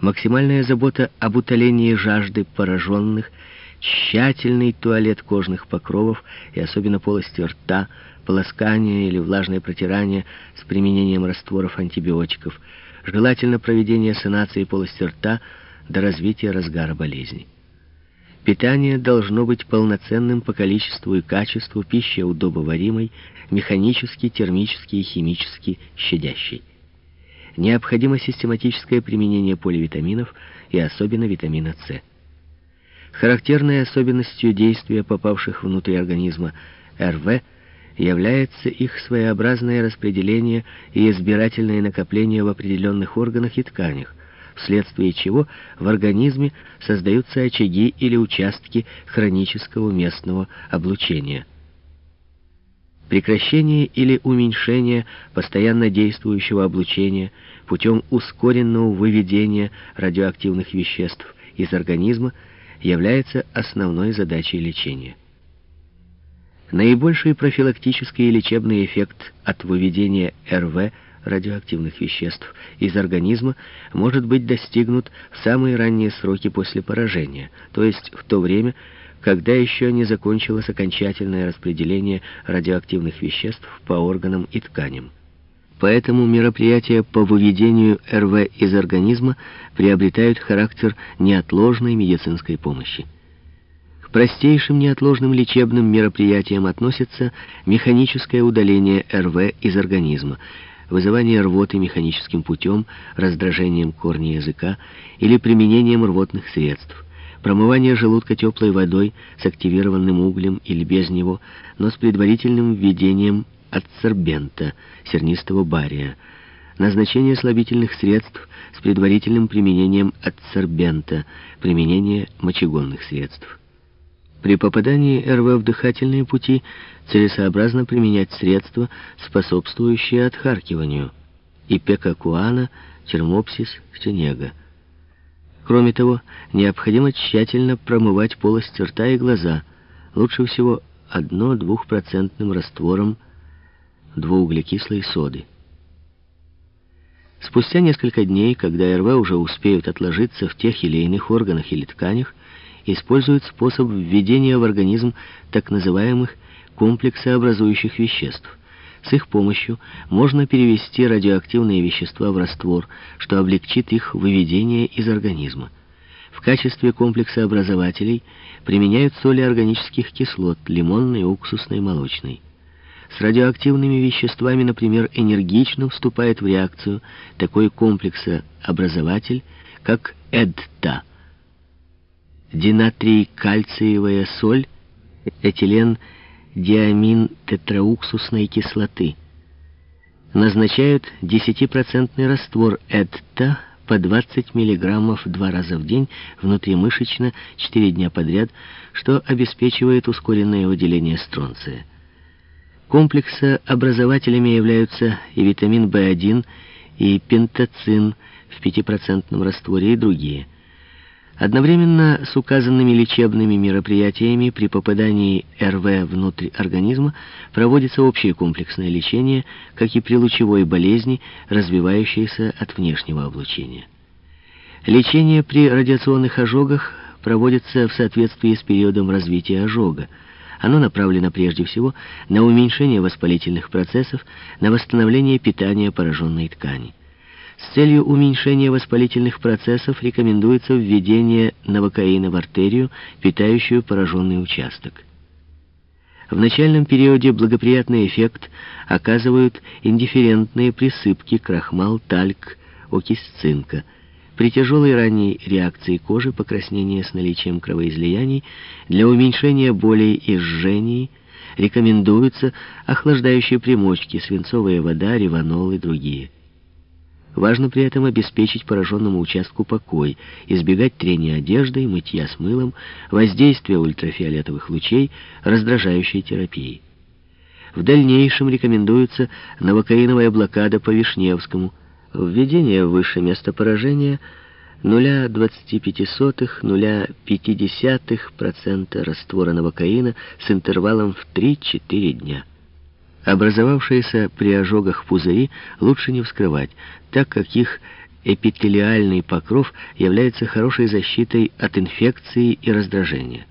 максимальная забота об утолении жажды пораженных, тщательный туалет кожных покровов и особенно полости рта, полоскание или влажное протирание с применением растворов антибиотиков, желательно проведение санации полости рта до развития разгара болезни. Питание должно быть полноценным по количеству и качеству, пища удобоваримой, механически, термически и химически щадящей. Необходимо систематическое применение поливитаминов и особенно витамина С. Характерной особенностью действия попавших внутрь организма РВ является их своеобразное распределение и избирательное накопление в определенных органах и тканях, вследствие чего в организме создаются очаги или участки хронического местного облучения. Прекращение или уменьшение постоянно действующего облучения путем ускоренного выведения радиоактивных веществ из организма является основной задачей лечения. Наибольший профилактический и лечебный эффект от выведения РВ радиоактивных веществ из организма может быть достигнут в самые ранние сроки после поражения, то есть в то время, когда еще не закончилось окончательное распределение радиоактивных веществ по органам и тканям. Поэтому мероприятия по выведению РВ из организма приобретают характер неотложной медицинской помощи. К простейшим неотложным лечебным мероприятиям относятся механическое удаление РВ из организма, вызывание рвоты механическим путем, раздражением корня языка или применением рвотных средств, промывание желудка теплой водой с активированным углем или без него, но с предварительным введением адсорбента, сернистого бария, назначение слабительных средств с предварительным применением адсорбента, применение мочегонных средств. При попадании РВ в дыхательные пути целесообразно применять средства, способствующие отхаркиванию, ипекакуана, термопсис, стенега. Кроме того, необходимо тщательно промывать полость рта и глаза, лучше всего 1-2% раствором двууглекислой соды. Спустя несколько дней, когда РВ уже успеют отложиться в тех или иных органах или тканях, используют способ введения в организм так называемых комплексообразующих веществ. С их помощью можно перевести радиоактивные вещества в раствор, что облегчит их выведение из организма. В качестве комплексообразователей применяют соли органических кислот, лимонной, уксусной, молочной. С радиоактивными веществами, например, энергично вступает в реакцию такой комплексообразователь, как ЭДТА. Динатрий кальциевая соль, этилен диамин тетрауксусной кислоты. Назначают 10% раствор ЭДТА по 20 мг два раза в день внутримышечно 4 дня подряд, что обеспечивает ускоренное выделение стронция. Комплекса образователями являются и витамин В1, и пентацин в 5% растворе и другие. Одновременно с указанными лечебными мероприятиями при попадании РВ внутрь организма проводится общее комплексное лечение, как и при лучевой болезни, развивающейся от внешнего облучения. Лечение при радиационных ожогах проводится в соответствии с периодом развития ожога. Оно направлено прежде всего на уменьшение воспалительных процессов, на восстановление питания пораженной ткани. С целью уменьшения воспалительных процессов рекомендуется введение новокаина в артерию, питающую пораженный участок. В начальном периоде благоприятный эффект оказывают индифферентные присыпки крахмал, тальк, окись цинка – при тяжелой ранней реакции кожи, покраснения с наличием кровоизлияний, для уменьшения болей и жжений рекомендуются охлаждающие примочки, свинцовая вода, реванол и другие. Важно при этом обеспечить пораженному участку покой, избегать трения одеждой, мытья с мылом, воздействия ультрафиолетовых лучей, раздражающей терапии. В дальнейшем рекомендуется новокаиновая блокада по Вишневскому – Введение в высшее место поражения 0,25-0,5% раствора новокаина с интервалом в 3-4 дня. Образовавшиеся при ожогах пузыри лучше не вскрывать, так как их эпителиальный покров является хорошей защитой от инфекции и раздражения.